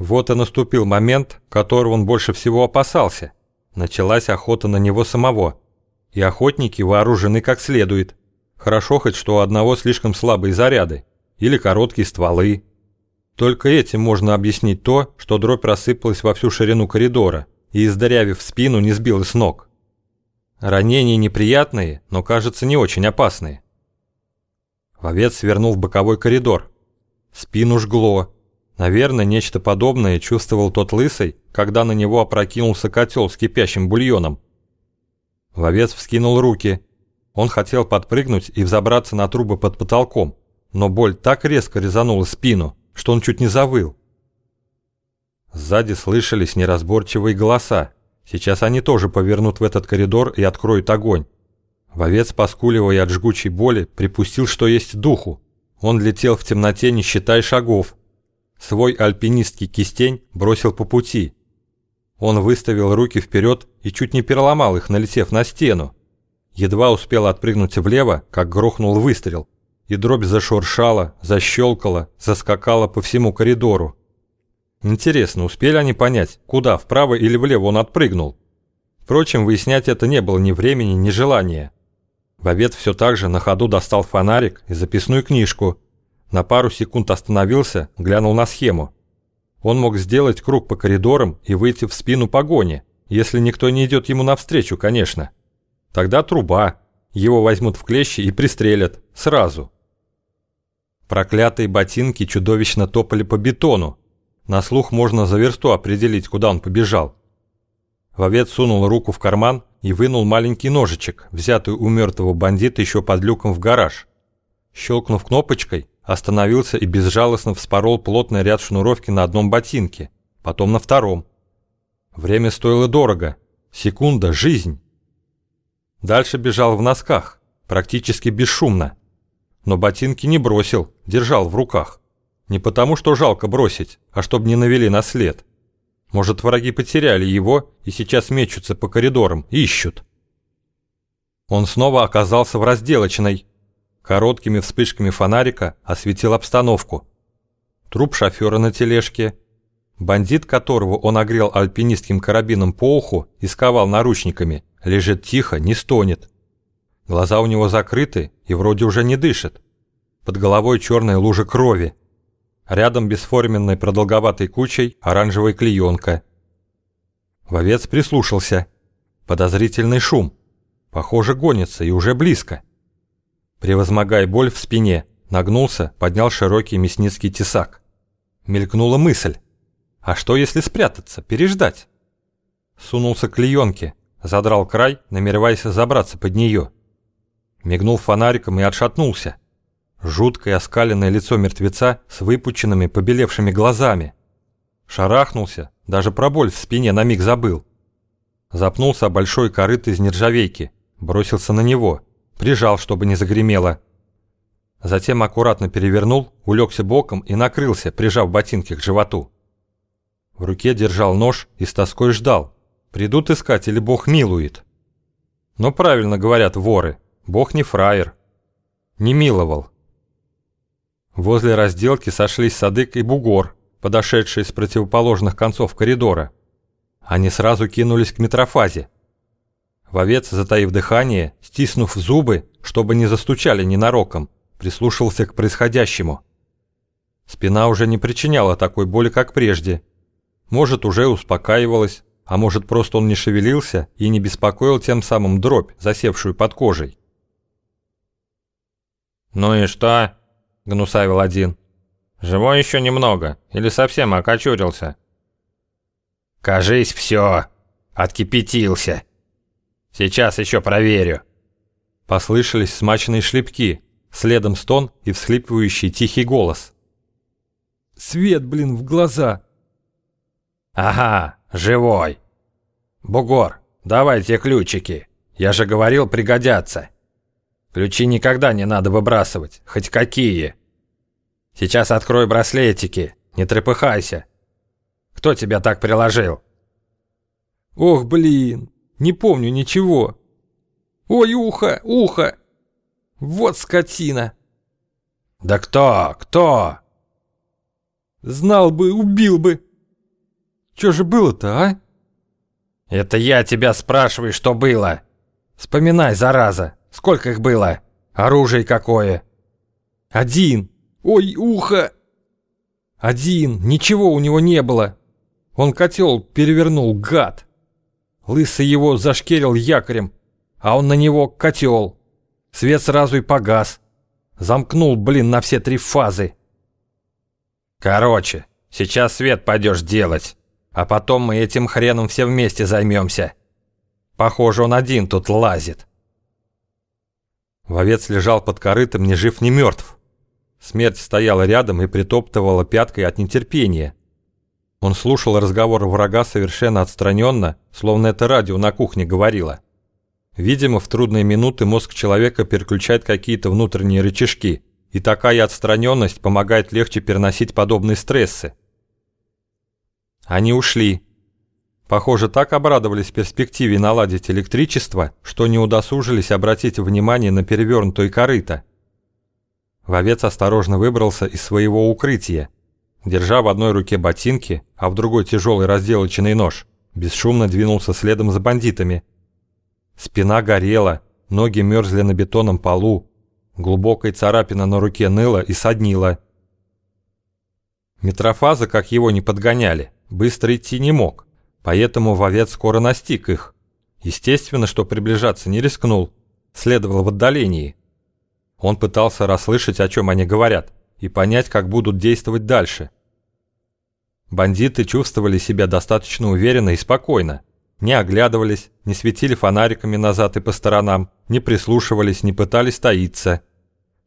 Вот и наступил момент, которого он больше всего опасался. Началась охота на него самого. И охотники вооружены как следует. Хорошо хоть, что у одного слишком слабые заряды. Или короткие стволы. Только этим можно объяснить то, что дробь рассыпалась во всю ширину коридора и, издырявив спину, не сбила с ног. Ранения неприятные, но, кажется, не очень опасные. Вовец свернул в боковой коридор. Спину жгло. Наверное, нечто подобное чувствовал тот лысый, когда на него опрокинулся котел с кипящим бульоном. Вовец вскинул руки. Он хотел подпрыгнуть и взобраться на трубы под потолком, но боль так резко резанула спину, что он чуть не завыл. Сзади слышались неразборчивые голоса. Сейчас они тоже повернут в этот коридор и откроют огонь. Вовец, поскуливая от жгучей боли, припустил, что есть духу. Он летел в темноте, не считая шагов. Свой альпинистский кистень бросил по пути. Он выставил руки вперед и чуть не переломал их, налетев на стену. Едва успел отпрыгнуть влево, как грохнул выстрел, и дробь зашуршала, защелкала, заскакала по всему коридору. Интересно, успели они понять, куда, вправо или влево он отпрыгнул? Впрочем, выяснять это не было ни времени, ни желания. Вовет все так же на ходу достал фонарик и записную книжку. На пару секунд остановился, глянул на схему. Он мог сделать круг по коридорам и выйти в спину погони, если никто не идет ему навстречу, конечно. Тогда труба. Его возьмут в клещи и пристрелят. Сразу. Проклятые ботинки чудовищно топали по бетону. На слух можно за версту определить, куда он побежал. Вовец сунул руку в карман и вынул маленький ножичек, взятый у мертвого бандита еще под люком в гараж. Щелкнув кнопочкой, остановился и безжалостно вспорол плотный ряд шнуровки на одном ботинке, потом на втором. Время стоило дорого. Секунда – жизнь. Дальше бежал в носках, практически бесшумно. Но ботинки не бросил, держал в руках. Не потому, что жалко бросить, а чтобы не навели на след. Может, враги потеряли его и сейчас мечутся по коридорам, ищут. Он снова оказался в разделочной. Короткими вспышками фонарика осветил обстановку. Труп шофера на тележке. Бандит, которого он огрел альпинистским карабином по уху и сковал наручниками, лежит тихо, не стонет. Глаза у него закрыты и вроде уже не дышит. Под головой черная лужа крови. Рядом бесформенной продолговатой кучей оранжевая клеенка. Вовец прислушался. Подозрительный шум. Похоже, гонится и уже близко. Превозмогая боль в спине, нагнулся, поднял широкий мясницкий тесак. Мелькнула мысль. А что если спрятаться, переждать? Сунулся к клеенке, задрал край, намереваясь забраться под нее. Мигнул фонариком и отшатнулся. Жуткое оскаленное лицо мертвеца с выпученными побелевшими глазами. Шарахнулся, даже про боль в спине на миг забыл. Запнулся о большой корыт из нержавейки, бросился на него, прижал, чтобы не загремело. Затем аккуратно перевернул, улегся боком и накрылся, прижав ботинки к животу. В руке держал нож и с тоской ждал. Придут искать или Бог милует. Но правильно говорят воры, Бог не фраер. Не миловал, Возле разделки сошлись Садык и Бугор, подошедшие с противоположных концов коридора. Они сразу кинулись к метрофазе. Вовец, затаив дыхание, стиснув зубы, чтобы не застучали ненароком, прислушался к происходящему. Спина уже не причиняла такой боли, как прежде. Может, уже успокаивалась, а может, просто он не шевелился и не беспокоил тем самым дробь, засевшую под кожей. «Ну и что?» — гнусавил один. «Живой еще немного, или совсем окочурился?» «Кажись, все. Откипятился. Сейчас еще проверю». Послышались смачные шлепки, следом стон и всхлипывающий тихий голос. «Свет, блин, в глаза!» «Ага, живой. Бугор, давай те ключики. Я же говорил, пригодятся». Ключи никогда не надо выбрасывать, хоть какие. Сейчас открой браслетики, не трепыхайся. Кто тебя так приложил? Ох, блин, не помню ничего. Ой, ухо, ухо. Вот скотина. Да кто, кто? Знал бы, убил бы. Что же было-то, а?» «Это я тебя спрашиваю, что было. Вспоминай, зараза, сколько их было? Оружие какое?» «Один. Ой, ухо!» «Один. Ничего у него не было. Он котел перевернул, гад. Лысый его зашкерил якорем, а он на него котел. Свет сразу и погас. Замкнул, блин, на все три фазы. Короче, сейчас свет пойдешь делать, а потом мы этим хреном все вместе займемся. Похоже, он один тут лазит. Вовец лежал под корытом ни жив, ни мертв. Смерть стояла рядом и притоптывала пяткой от нетерпения. Он слушал разговор врага совершенно отстраненно, словно это радио на кухне говорило. Видимо, в трудные минуты мозг человека переключает какие-то внутренние рычажки, и такая отстраненность помогает легче переносить подобные стрессы. Они ушли. Похоже, так обрадовались перспективе наладить электричество, что не удосужились обратить внимание на перевернутое корыто. Вовец осторожно выбрался из своего укрытия. Держа в одной руке ботинки, а в другой тяжелый разделочный нож, бесшумно двинулся следом за бандитами – Спина горела, ноги мерзли на бетонном полу, глубокая царапина на руке ныла и соднила. Метрофаза, как его не подгоняли, быстро идти не мог, поэтому вовец скоро настиг их. Естественно, что приближаться не рискнул, следовал в отдалении. Он пытался расслышать, о чем они говорят, и понять, как будут действовать дальше. Бандиты чувствовали себя достаточно уверенно и спокойно не оглядывались, не светили фонариками назад и по сторонам, не прислушивались, не пытались таиться.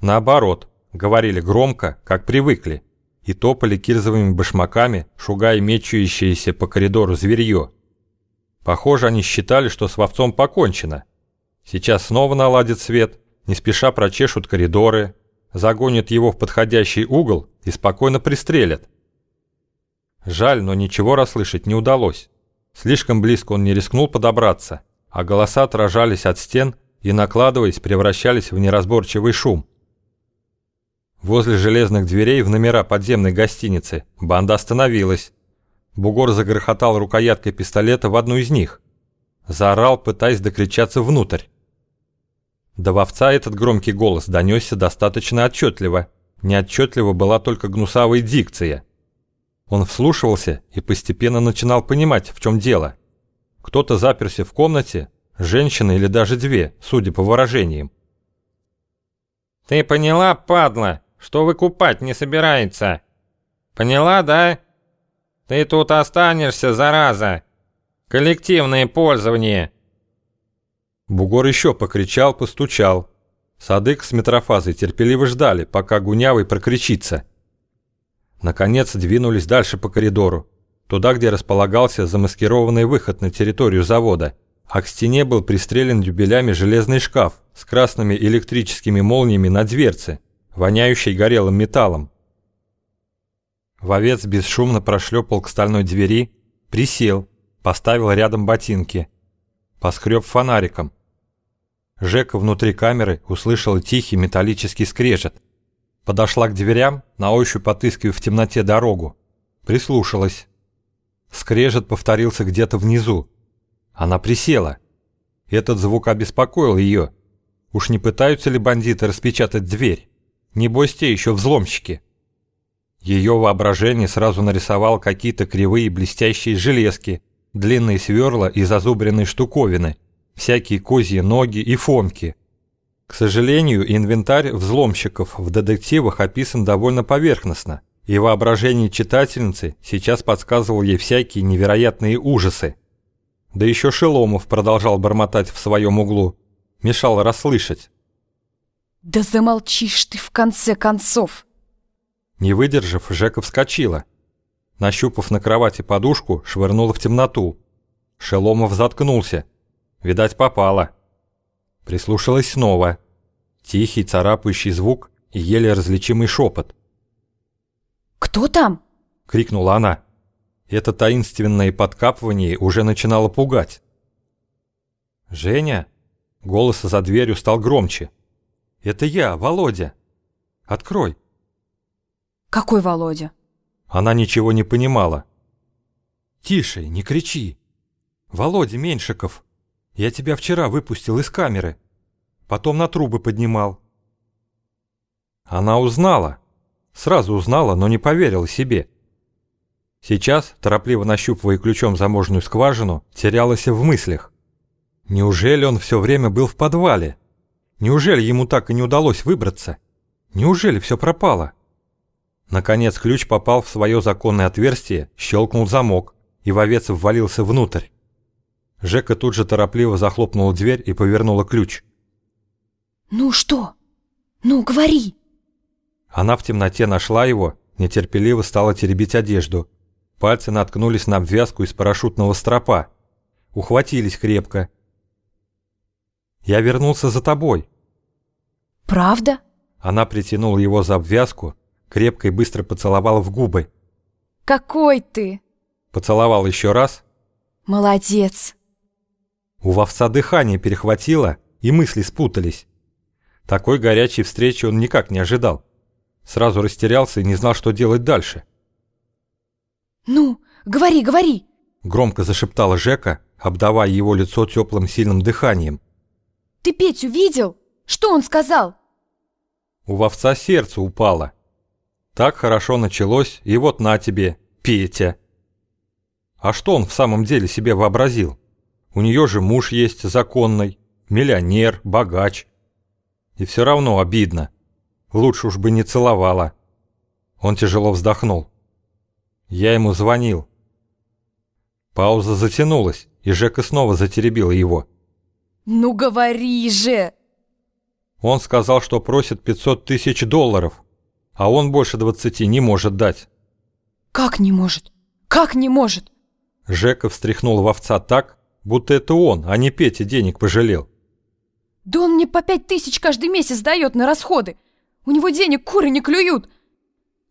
Наоборот, говорили громко, как привыкли, и топали кирзовыми башмаками, шугая мечущееся по коридору зверье. Похоже, они считали, что с вовцом покончено. Сейчас снова наладят свет, не спеша прочешут коридоры, загонят его в подходящий угол и спокойно пристрелят. Жаль, но ничего расслышать не удалось. Слишком близко он не рискнул подобраться, а голоса отражались от стен и, накладываясь, превращались в неразборчивый шум. Возле железных дверей в номера подземной гостиницы банда остановилась. Бугор загрохотал рукояткой пистолета в одну из них. Заорал, пытаясь докричаться внутрь. До вовца этот громкий голос донесся достаточно отчетливо. Неотчетливо была только гнусавая дикция – он вслушивался и постепенно начинал понимать, в чем дело. Кто-то заперся в комнате, женщина или даже две, судя по выражениям. «Ты поняла, падла, что выкупать не собирается? Поняла, да? Ты тут останешься, зараза! Коллективное пользование!» Бугор еще покричал, постучал. Садык с метрофазой терпеливо ждали, пока Гунявый прокричится – Наконец двинулись дальше по коридору, туда, где располагался замаскированный выход на территорию завода, а к стене был пристрелен дюбелями железный шкаф с красными электрическими молниями на дверце, воняющий горелым металлом. Вовец бесшумно прошлепал к стальной двери, присел, поставил рядом ботинки, поскреб фонариком. Жека внутри камеры услышал тихий металлический скрежет – Подошла к дверям, на ощупь отыскивая в темноте дорогу. Прислушалась. Скрежет повторился где-то внизу. Она присела. Этот звук обеспокоил ее. Уж не пытаются ли бандиты распечатать дверь? Небось, те еще взломщики. Ее воображение сразу нарисовало какие-то кривые блестящие железки, длинные сверла и зазубренные штуковины, всякие козьи ноги и фомки, к сожалению, инвентарь взломщиков в детективах описан довольно поверхностно, и воображение читательницы сейчас подсказывал ей всякие невероятные ужасы. Да еще Шеломов продолжал бормотать в своем углу, мешал расслышать. «Да замолчишь ты в конце концов!» Не выдержав, Жека вскочила. Нащупав на кровати подушку, швырнула в темноту. Шеломов заткнулся. Видать, попало. Прислушалась снова. Тихий царапающий звук и еле различимый шепот. «Кто там?» — крикнула она. Это таинственное подкапывание уже начинало пугать. «Женя?» — голос за дверью стал громче. «Это я, Володя. Открой». «Какой Володя?» Она ничего не понимала. Тише, не кричи. Володя Меньшиков, я тебя вчера выпустил из камеры. Потом на трубы поднимал. Она узнала. Сразу узнала, но не поверила себе. Сейчас, торопливо нащупывая ключом замужную скважину, терялась в мыслях. Неужели он все время был в подвале? Неужели ему так и не удалось выбраться? Неужели все пропало? Наконец ключ попал в свое законное отверстие, щелкнул замок, и вовец ввалился внутрь. Жека тут же торопливо захлопнула дверь и повернула ключ. «Ну что? Ну, говори!» Она в темноте нашла его, нетерпеливо стала теребить одежду. Пальцы наткнулись на обвязку из парашютного стропа. Ухватились крепко. «Я вернулся за тобой». «Правда?» Она притянула его за обвязку, крепко и быстро поцеловала в губы. «Какой ты!» Поцеловал еще раз. «Молодец!» У вовца дыхание перехватило, и мысли спутались. Такой горячей встречи он никак не ожидал. Сразу растерялся и не знал, что делать дальше. «Ну, говори, говори!» Громко зашептала Жека, обдавая его лицо теплым сильным дыханием. «Ты Петю видел? Что он сказал?» У вовца сердце упало. Так хорошо началось, и вот на тебе, Петя. А что он в самом деле себе вообразил? У нее же муж есть законный, миллионер, богач. И все равно обидно. Лучше уж бы не целовала. Он тяжело вздохнул. Я ему звонил. Пауза затянулась, и Жека снова затеребила его. «Ну говори же!» Он сказал, что просит 500 тысяч долларов, а он больше 20 не может дать. «Как не может? Как не может?» Жека встряхнул вовца так, будто это он, а не Петя денег пожалел. «Да он мне по пять тысяч каждый месяц дает на расходы. У него денег куры не клюют».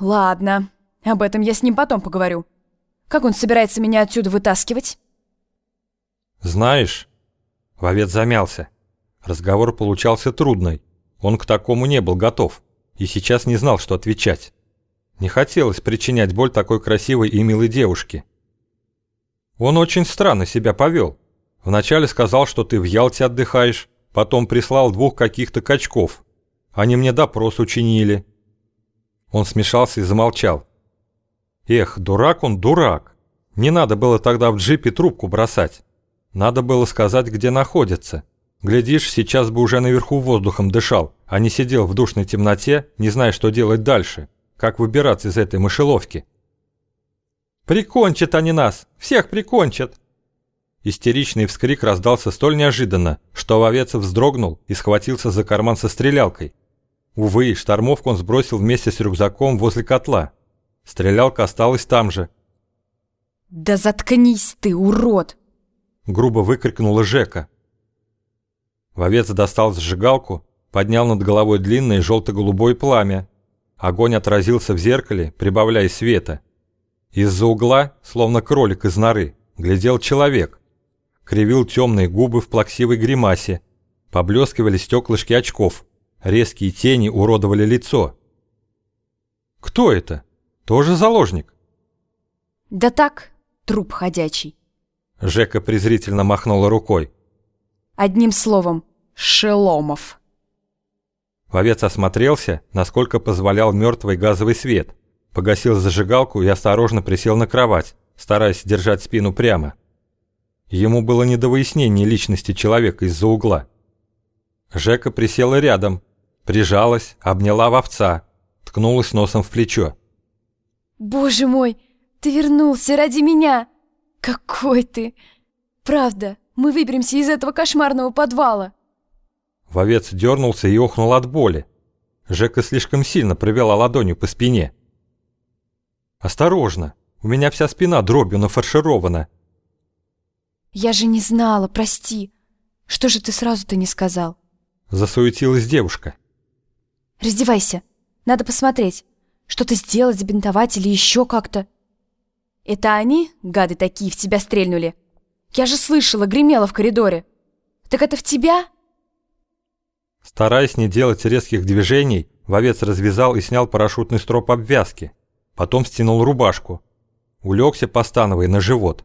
«Ладно, об этом я с ним потом поговорю. Как он собирается меня отсюда вытаскивать?» «Знаешь...» Вовец замялся. Разговор получался трудный. Он к такому не был готов и сейчас не знал, что отвечать. Не хотелось причинять боль такой красивой и милой девушке. Он очень странно себя повел. Вначале сказал, что ты в Ялте отдыхаешь, потом прислал двух каких-то качков. Они мне допрос учинили. Он смешался и замолчал. Эх, дурак он, дурак. Не надо было тогда в джипе трубку бросать. Надо было сказать, где находится. Глядишь, сейчас бы уже наверху воздухом дышал, а не сидел в душной темноте, не зная, что делать дальше. Как выбираться из этой мышеловки. «Прикончат они нас! Всех прикончат!» Истеричный вскрик раздался столь неожиданно, что Вовец вздрогнул и схватился за карман со стрелялкой. Увы, штормовку он сбросил вместе с рюкзаком возле котла. Стрелялка осталась там же. «Да заткнись ты, урод!» Грубо выкрикнула Жека. Вовец достал зажигалку, поднял над головой длинное желто-голубое пламя. Огонь отразился в зеркале, прибавляя света. Из-за угла, словно кролик из норы, глядел человек. Кривил темные губы в плаксивой гримасе. Поблескивали стеклышки очков. Резкие тени уродовали лицо. «Кто это? Тоже заложник?» «Да так, труп ходячий». Жека презрительно махнула рукой. Одним словом, Шеломов. Вовец осмотрелся, насколько позволял мертвый газовый свет – погасил зажигалку и осторожно присел на кровать, стараясь держать спину прямо. Ему было не до выяснения личности человека из-за угла. Жека присела рядом, прижалась, обняла вовца, ткнулась носом в плечо. «Боже мой, ты вернулся ради меня! Какой ты! Правда, мы выберемся из этого кошмарного подвала!» Вовец дернулся и охнул от боли. Жека слишком сильно провела ладонью по спине. «Осторожно! У меня вся спина дробью нафарширована!» «Я же не знала, прости! Что же ты сразу-то не сказал?» Засуетилась девушка. «Раздевайся! Надо посмотреть! Что-то сделать, забинтовать или еще как-то!» «Это они, гады такие, в тебя стрельнули? Я же слышала, гремела в коридоре! Так это в тебя?» Стараясь не делать резких движений, вовец развязал и снял парашютный строп обвязки. Потом стянул рубашку. улегся, постановой на живот.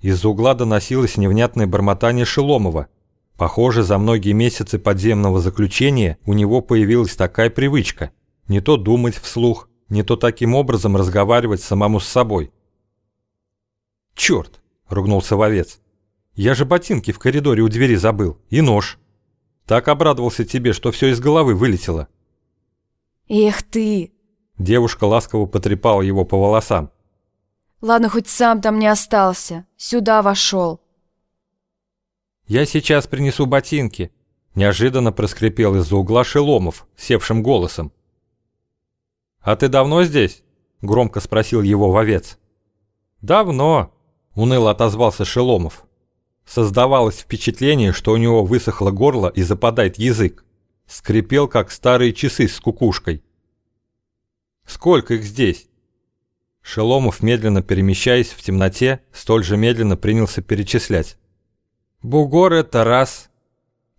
Из-за угла доносилось невнятное бормотание Шеломова. Похоже, за многие месяцы подземного заключения у него появилась такая привычка – не то думать вслух, не то таким образом разговаривать самому с собой. «Черт!» — ругнулся вовец. «Я же ботинки в коридоре у двери забыл, и нож. Так обрадовался тебе, что все из головы вылетело». «Эх ты!» Девушка ласково потрепала его по волосам. «Ладно, хоть сам там не остался. Сюда вошел». «Я сейчас принесу ботинки», — неожиданно проскрипел из-за угла Шеломов, севшим голосом. «А ты давно здесь?» — громко спросил его вовец. «Давно», — уныло отозвался Шеломов. Создавалось впечатление, что у него высохло горло и западает язык. Скрипел, как старые часы с кукушкой. «Сколько их здесь?» Шеломов, медленно перемещаясь в темноте, столь же медленно принялся перечислять. «Бугор — это раз.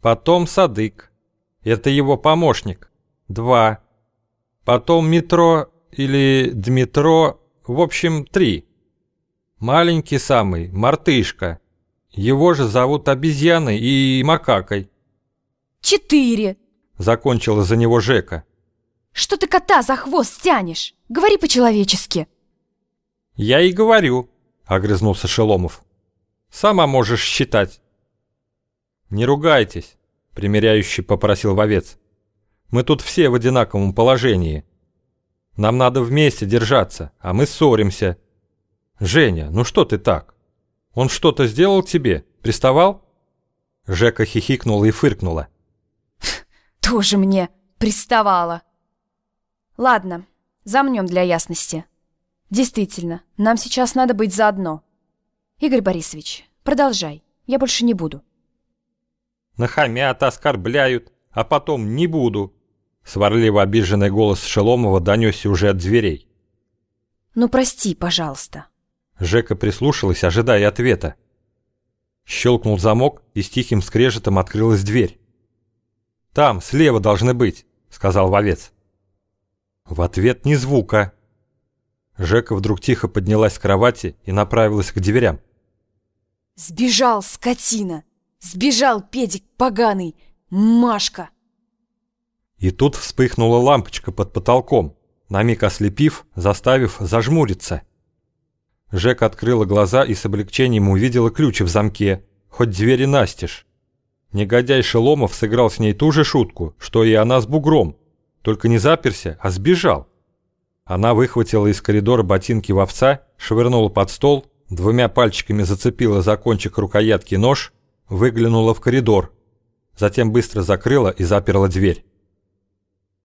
Потом Садык. Это его помощник. Два. Потом метро или Дмитро, в общем, три. Маленький самый, мартышка. Его же зовут обезьяной и макакой. Четыре. Закончила за него Жека. Что ты кота за хвост тянешь? Говори по-человечески. Я и говорю, огрызнулся Шеломов. Сама можешь считать. Не ругайтесь, примиряющий попросил вовец. Мы тут все в одинаковом положении. Нам надо вместе держаться, а мы ссоримся. Женя, ну что ты так? Он что-то сделал тебе? Приставал?» Жека хихикнула и фыркнула. «Тоже мне приставала!» «Ладно, замнем для ясности. Действительно, нам сейчас надо быть заодно. Игорь Борисович, продолжай, я больше не буду». «Нахамят, оскорбляют, а потом не буду», Сварливо обиженный голос Шеломова донесся уже от дверей. «Ну прости, пожалуйста». Жека прислушалась, ожидая ответа. Щелкнул замок, и с тихим скрежетом открылась дверь. «Там, слева должны быть», — сказал вовец. В ответ ни звука. Жека вдруг тихо поднялась с кровати и направилась к дверям. «Сбежал, скотина! Сбежал, педик поганый! Машка!» И тут вспыхнула лампочка под потолком, на миг ослепив, заставив зажмуриться. Жек открыла глаза и с облегчением увидела ключ в замке, хоть двери настежь. Негодяй Шеломов сыграл с ней ту же шутку, что и она с бугром, только не заперся, а сбежал. Она выхватила из коридора ботинки в овца, швырнула под стол, двумя пальчиками зацепила за кончик рукоятки нож, выглянула в коридор, затем быстро закрыла и заперла дверь.